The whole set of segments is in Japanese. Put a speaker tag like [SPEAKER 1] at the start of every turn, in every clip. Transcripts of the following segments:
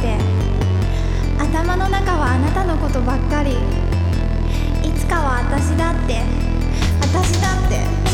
[SPEAKER 1] て頭の中はあなたのことばっかり。いつかは私だって私だって。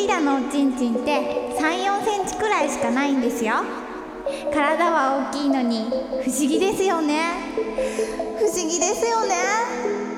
[SPEAKER 1] リラのおちんちんって34センチくらいしかないんですよ。体は大きいのに不思議ですよね。不思議ですよね。